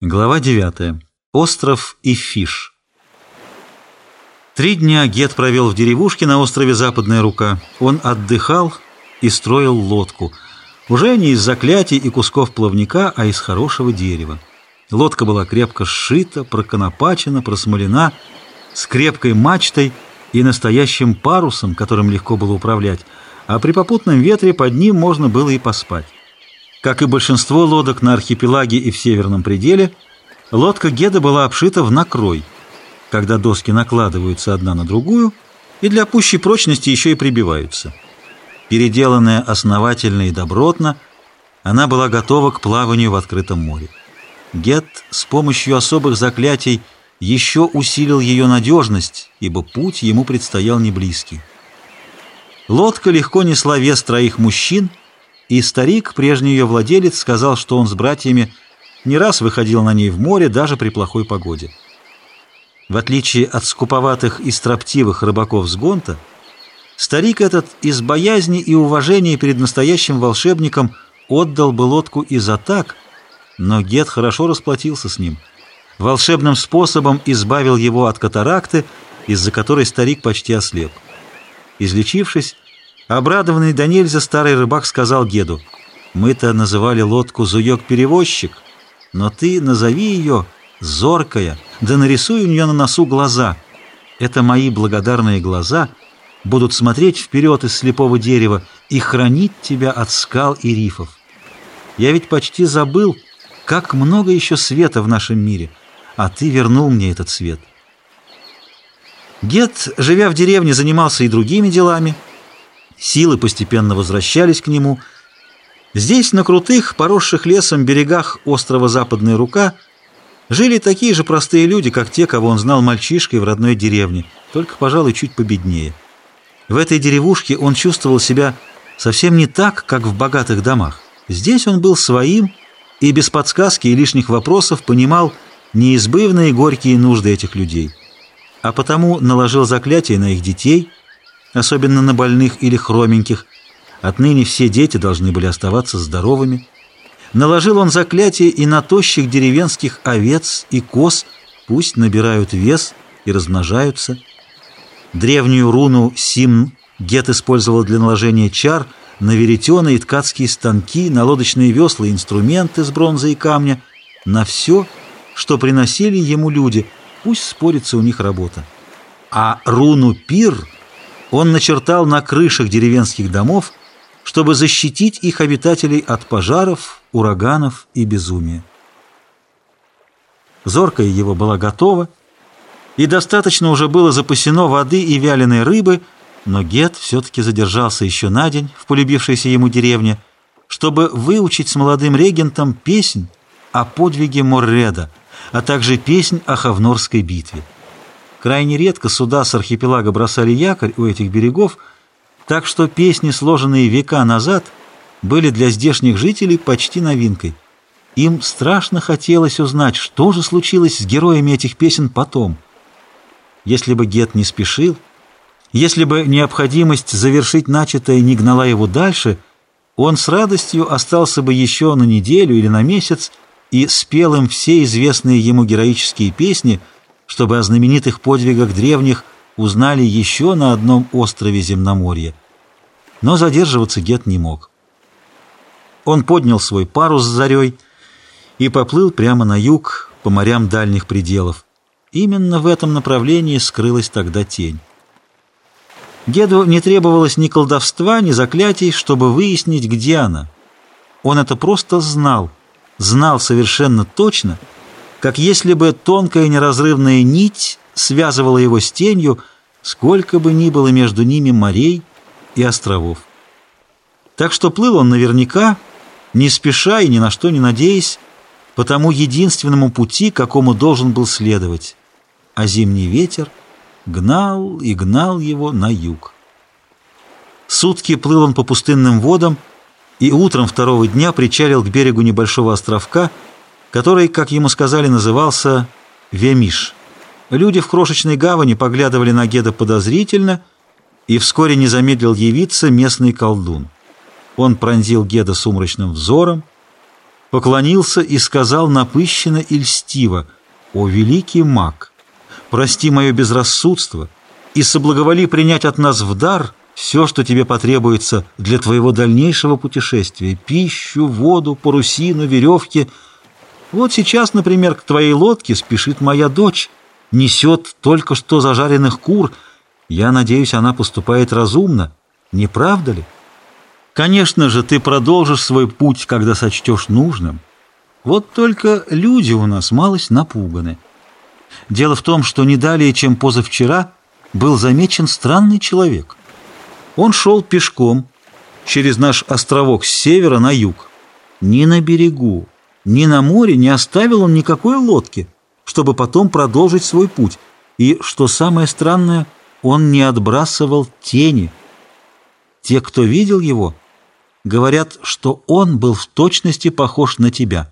Глава 9. Остров Ифиш. Три дня Гет провел в деревушке на острове Западная Рука. Он отдыхал и строил лодку. Уже не из заклятий и кусков плавника, а из хорошего дерева. Лодка была крепко сшита, проконопачена, просмолена, с крепкой мачтой и настоящим парусом, которым легко было управлять, а при попутном ветре под ним можно было и поспать. Как и большинство лодок на архипелаге и в северном пределе, лодка Геда была обшита в накрой, когда доски накладываются одна на другую и для пущей прочности еще и прибиваются. Переделанная основательно и добротно, она была готова к плаванию в открытом море. Гет с помощью особых заклятий еще усилил ее надежность, ибо путь ему предстоял неблизкий. Лодка легко несла вес троих мужчин – и старик, прежний ее владелец, сказал, что он с братьями не раз выходил на ней в море даже при плохой погоде. В отличие от скуповатых и строптивых рыбаков с Гонта, старик этот из боязни и уважения перед настоящим волшебником отдал бы лодку и за так, но Гет хорошо расплатился с ним. Волшебным способом избавил его от катаракты, из-за которой старик почти ослеп. Излечившись, Обрадованный до нельзя старый рыбак сказал Геду, «Мы-то называли лодку «Зуёк-перевозчик», но ты назови ее «Зоркая», да нарисуй у нее на носу глаза. Это мои благодарные глаза будут смотреть вперед из слепого дерева и хранить тебя от скал и рифов. Я ведь почти забыл, как много еще света в нашем мире, а ты вернул мне этот свет». Гет, живя в деревне, занимался и другими делами – Силы постепенно возвращались к нему. Здесь, на крутых, поросших лесом берегах острова Западная Рука, жили такие же простые люди, как те, кого он знал мальчишкой в родной деревне, только, пожалуй, чуть победнее. В этой деревушке он чувствовал себя совсем не так, как в богатых домах. Здесь он был своим и без подсказки и лишних вопросов понимал неизбывные горькие нужды этих людей. А потому наложил заклятие на их детей – особенно на больных или хроменьких. Отныне все дети должны были оставаться здоровыми. Наложил он заклятие и на тощих деревенских овец и коз, пусть набирают вес и размножаются. Древнюю руну Сим Гет использовал для наложения чар на веретеные и ткацкие станки, на лодочные весла и инструменты из бронзы и камня, на все, что приносили ему люди, пусть спорится у них работа. А руну Пир — он начертал на крышах деревенских домов, чтобы защитить их обитателей от пожаров, ураганов и безумия. Зоркая его была готова, и достаточно уже было запасено воды и вяленой рыбы, но Гет все-таки задержался еще на день в полюбившейся ему деревне, чтобы выучить с молодым регентом песнь о подвиге Морреда, а также песнь о Хавнорской битве. Крайне редко суда с архипелага бросали якорь у этих берегов, так что песни, сложенные века назад, были для здешних жителей почти новинкой. Им страшно хотелось узнать, что же случилось с героями этих песен потом. Если бы Гет не спешил, если бы необходимость завершить начатое не гнала его дальше, он с радостью остался бы еще на неделю или на месяц и спел им все известные ему героические песни – чтобы о знаменитых подвигах древних узнали еще на одном острове Земноморья. Но задерживаться Гет не мог. Он поднял свой парус с зарей и поплыл прямо на юг по морям дальних пределов. Именно в этом направлении скрылась тогда тень. Геду не требовалось ни колдовства, ни заклятий, чтобы выяснить, где она. Он это просто знал, знал совершенно точно — как если бы тонкая неразрывная нить связывала его с тенью, сколько бы ни было между ними морей и островов. Так что плыл он наверняка, не спеша и ни на что не надеясь, по тому единственному пути, какому должен был следовать. А зимний ветер гнал и гнал его на юг. Сутки плыл он по пустынным водам и утром второго дня причалил к берегу небольшого островка, который, как ему сказали, назывался Вемиш. Люди в крошечной гавани поглядывали на Геда подозрительно, и вскоре не замедлил явиться местный колдун. Он пронзил Геда сумрачным взором, поклонился и сказал напыщенно и льстиво, «О, великий маг, прости мое безрассудство и соблаговоли принять от нас в дар все, что тебе потребуется для твоего дальнейшего путешествия, пищу, воду, парусину, веревки. Вот сейчас, например, к твоей лодке спешит моя дочь, несет только что зажаренных кур. Я надеюсь, она поступает разумно, не правда ли?» Конечно же, ты продолжишь свой путь, когда сочтешь нужным. Вот только люди у нас малость напуганы. Дело в том, что не далее, чем позавчера, был замечен странный человек. Он шел пешком через наш островок с севера на юг. Ни на берегу, ни на море не оставил он никакой лодки, чтобы потом продолжить свой путь. И, что самое странное, он не отбрасывал тени. Те, кто видел его, говорят, что он был в точности похож на тебя.